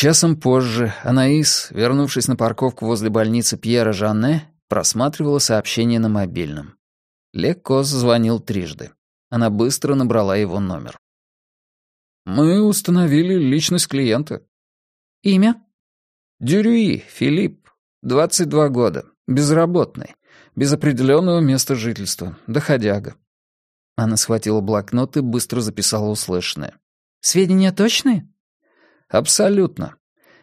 Часом позже Анаис, вернувшись на парковку возле больницы Пьера Жанне, просматривала сообщение на мобильном. Лекос звонил трижды. Она быстро набрала его номер. «Мы установили личность клиента». «Имя?» «Дюрюи, Филипп, 22 года, безработный, без определенного места жительства, доходяга». Она схватила блокнот и быстро записала услышанное. «Сведения точные?» «Абсолютно.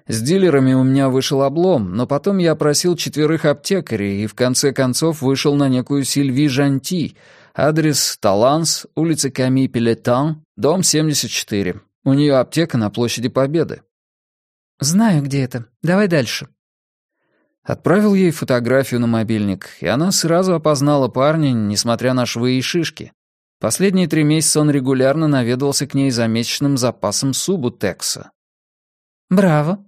С дилерами у меня вышел облом, но потом я опросил четверых аптекарей и в конце концов вышел на некую Сильви Жанти, адрес Таланс, улица Ками Пелетан, дом 74. У нее аптека на площади Победы. «Знаю, где это. Давай дальше». Отправил ей фотографию на мобильник, и она сразу опознала парня, несмотря на швы и шишки. Последние три месяца он регулярно наведывался к ней за месячным запасом субутекса. «Браво».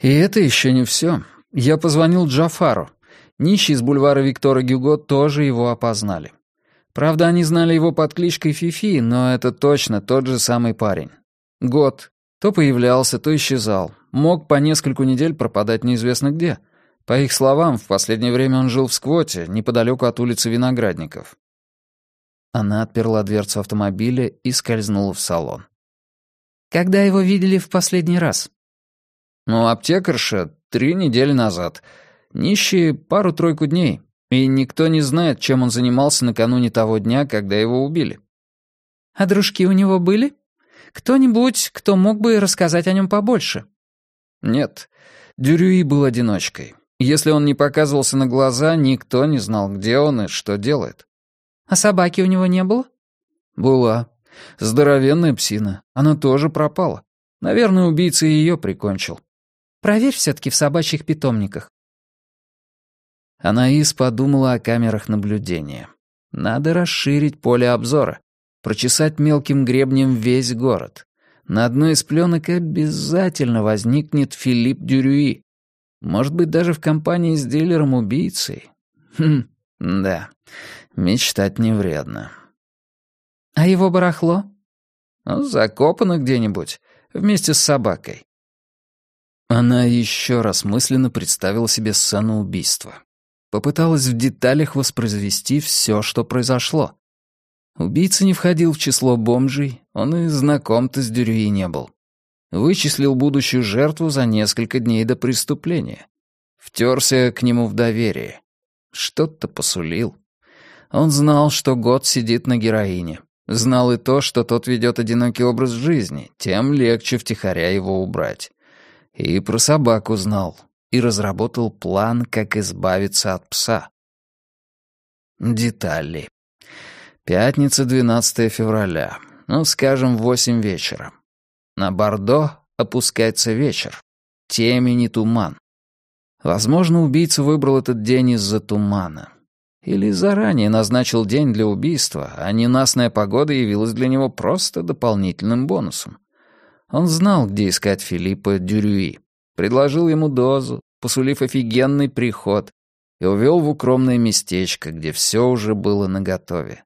И это еще не все. Я позвонил Джафару. Нищие из бульвара Виктора Гюго тоже его опознали. Правда, они знали его под кличкой Фифи, но это точно тот же самый парень. Год. То появлялся, то исчезал. Мог по нескольку недель пропадать неизвестно где. По их словам, в последнее время он жил в Сквоте, неподалеку от улицы Виноградников. Она отперла дверцу автомобиля и скользнула в салон. Когда его видели в последний раз? Ну, аптекарша три недели назад. Нищий пару-тройку дней. И никто не знает, чем он занимался накануне того дня, когда его убили. А дружки у него были? Кто-нибудь, кто мог бы рассказать о нем побольше? Нет. Дюрюи был одиночкой. Если он не показывался на глаза, никто не знал, где он и что делает. А собаки у него не было? Была. Здоровенная псина. Она тоже пропала. Наверное, убийца ее прикончил. Проверь все-таки в собачьих питомниках. Анаис подумала о камерах наблюдения. Надо расширить поле обзора, прочесать мелким гребнем весь город. На одной из пленок обязательно возникнет Филипп Дюрюи. Может быть, даже в компании с дилером-убийцей. Хм, да, мечтать не вредно. А его барахло? Ну, закопано где-нибудь, вместе с собакой. Она еще раз мысленно представила себе сцену убийства. Попыталась в деталях воспроизвести все, что произошло. Убийца не входил в число бомжей, он и знаком-то с Дюрюи не был. Вычислил будущую жертву за несколько дней до преступления. Втерся к нему в доверие. Что-то посулил. Он знал, что год сидит на героине. Знал и то, что тот ведет одинокий образ жизни, тем легче втихаря его убрать. И про собаку знал, и разработал план, как избавиться от пса. Детали. Пятница, 12 февраля. Ну, скажем, в восемь вечера. На Бордо опускается вечер. Темень и туман. Возможно, убийца выбрал этот день из-за тумана. Или заранее назначил день для убийства, а ненастная погода явилась для него просто дополнительным бонусом. Он знал, где искать Филиппа Дюрюи. Предложил ему дозу, посулив офигенный приход, и увел в укромное местечко, где все уже было наготове.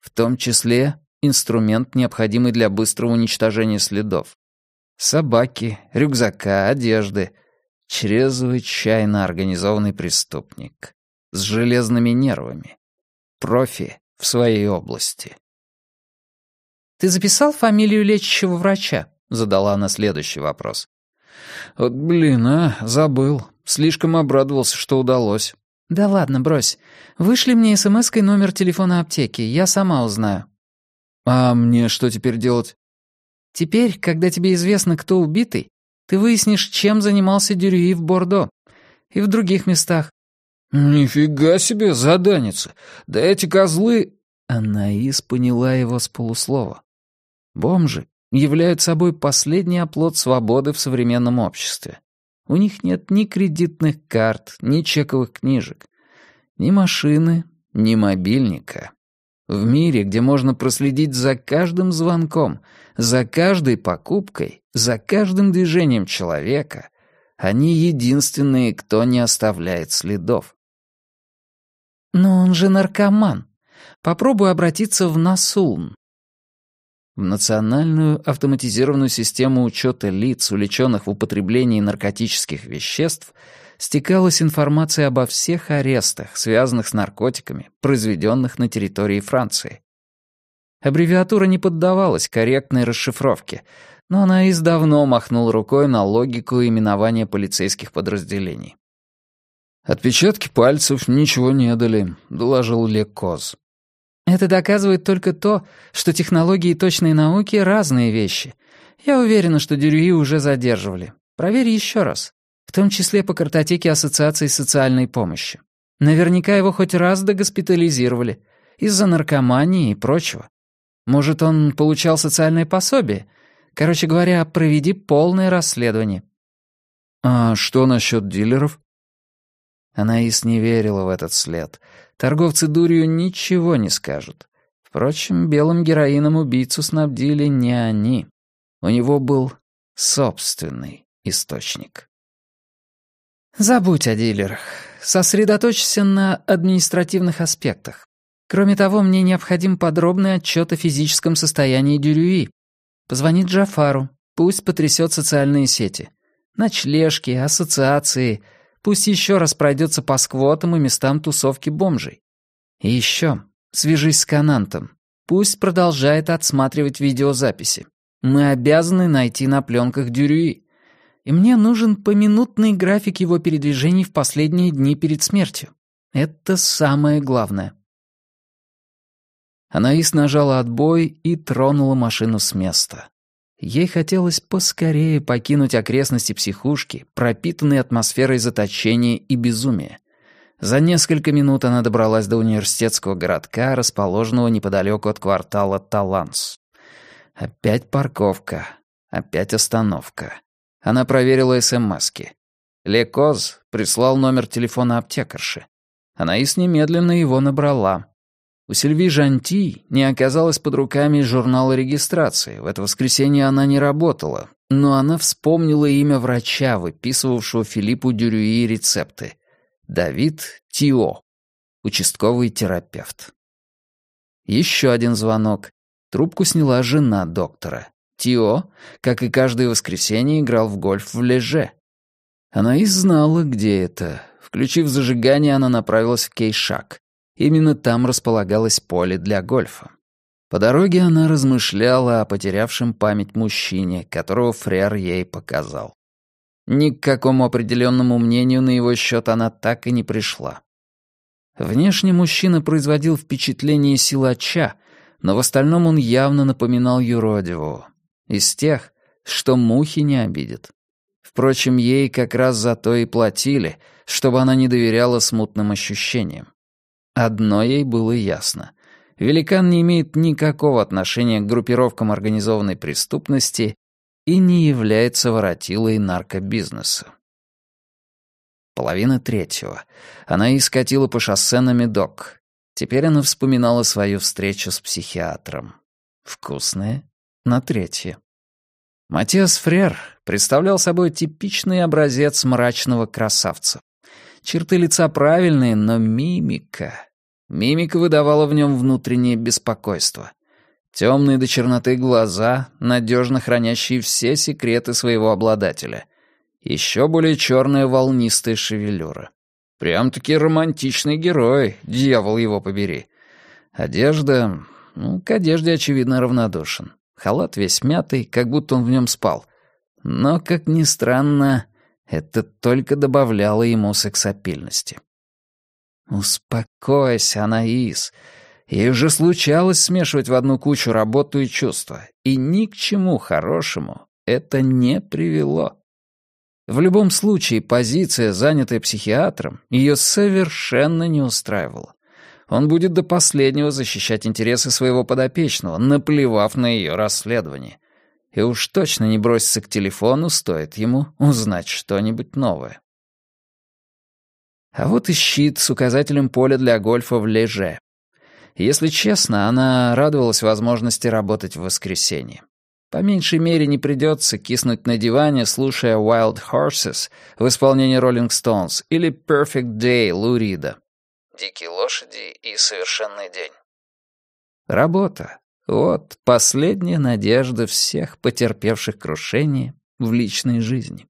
В том числе инструмент, необходимый для быстрого уничтожения следов. Собаки, рюкзака, одежды. Чрезвычайно организованный преступник с железными нервами. Профи в своей области. «Ты записал фамилию лечащего врача?» — задала она следующий вопрос. «Вот блин, а, забыл. Слишком обрадовался, что удалось». «Да ладно, брось. Вышли мне смс-кой номер телефона аптеки, я сама узнаю». «А мне что теперь делать?» «Теперь, когда тебе известно, кто убитый, ты выяснишь, чем занимался Дюрюи в Бордо и в других местах. «Нифига себе, заданица! Да эти козлы...» Анаис поняла его с полуслова. Бомжи являют собой последний оплот свободы в современном обществе. У них нет ни кредитных карт, ни чековых книжек, ни машины, ни мобильника. В мире, где можно проследить за каждым звонком, за каждой покупкой, за каждым движением человека, они единственные, кто не оставляет следов. «Но он же наркоман. Попробуй обратиться в Насулн». В национальную автоматизированную систему учета лиц, увлеченных в употреблении наркотических веществ, стекалась информация обо всех арестах, связанных с наркотиками, произведенных на территории Франции. Аббревиатура не поддавалась корректной расшифровке, но она из давно махнула рукой на логику именования полицейских подразделений. «Отпечатки пальцев ничего не дали», — доложил Лекоз. «Это доказывает только то, что технологии и точные науки — разные вещи. Я уверена, что Дюрюи уже задерживали. Проверь еще раз. В том числе по картотеке Ассоциации социальной помощи. Наверняка его хоть раз догоспитализировали. Из-за наркомании и прочего. Может, он получал социальное пособие? Короче говоря, проведи полное расследование». «А что насчет дилеров?» Анаис не верила в этот след. Торговцы дурью ничего не скажут. Впрочем, белым героином убийцу снабдили не они. У него был собственный источник. Забудь о дилерах. Сосредоточься на административных аспектах. Кроме того, мне необходим подробный отчет о физическом состоянии Дюрюи. Позвони Джафару, пусть потрясет социальные сети. Ночлежки, ассоциации. Пусть еще раз пройдется по сквотам и местам тусовки бомжей. И еще, свяжись с Канантом. Пусть продолжает отсматривать видеозаписи. Мы обязаны найти на пленках Дюрюи. И мне нужен поминутный график его передвижений в последние дни перед смертью. Это самое главное. Анаис нажала отбой и тронула машину с места. Ей хотелось поскорее покинуть окрестности психушки, пропитанные атмосферой заточения и безумия. За несколько минут она добралась до университетского городка, расположенного неподалеку от квартала Таланс. Опять парковка, опять остановка. Она проверила СМСки. Лекоз прислал номер телефона аптекарши. Анаис немедленно его набрала. У Сильви Жанти не оказалось под руками журнала регистрации. В это воскресенье она не работала, но она вспомнила имя врача, выписывавшего Филиппу Дюрюи рецепты. Давид Тио, участковый терапевт. Еще один звонок. Трубку сняла жена доктора. Тио, как и каждое воскресенье, играл в гольф в Леже. Она и знала, где это. Включив зажигание, она направилась в Кейшак. Именно там располагалось поле для гольфа. По дороге она размышляла о потерявшем память мужчине, которого Фрер ей показал. Ни к какому определенному мнению на его счет она так и не пришла. Внешне мужчина производил впечатление силача, но в остальном он явно напоминал юродивого. Из тех, что мухи не обидят. Впрочем, ей как раз за то и платили, чтобы она не доверяла смутным ощущениям. Одно ей было ясно. Великан не имеет никакого отношения к группировкам организованной преступности и не является воротилой наркобизнеса. Половина третьего. Она искатила по шоссе на медок. Теперь она вспоминала свою встречу с психиатром. Вкусная. На третье. Матиас Фрер представлял собой типичный образец мрачного красавца. Черты лица правильные, но мимика... Мимика выдавала в нем внутреннее беспокойство. Темные до черноты глаза, надежно хранящие все секреты своего обладателя. Еще более черная волнистая шевелюра. Прям-таки романтичный герой, дьявол его побери. Одежда... Ну, к одежде, очевидно, равнодушен. Халат весь мятый, как будто он в нем спал. Но, как ни странно, это только добавляло ему сексапильности. «Успокойся, Анаис. Ей уже случалось смешивать в одну кучу работу и чувства, и ни к чему хорошему это не привело. В любом случае, позиция, занятая психиатром, ее совершенно не устраивала. Он будет до последнего защищать интересы своего подопечного, наплевав на ее расследование и уж точно не бросится к телефону, стоит ему узнать что-нибудь новое. А вот и щит с указателем поля для гольфа в Леже. Если честно, она радовалась возможности работать в воскресенье. По меньшей мере не придется киснуть на диване, слушая Wild Horses в исполнении Rolling Stones или Perfect Day Лу Рида. «Дикие лошади и совершенный день». Работа. Вот последняя надежда всех потерпевших крушение в личной жизни.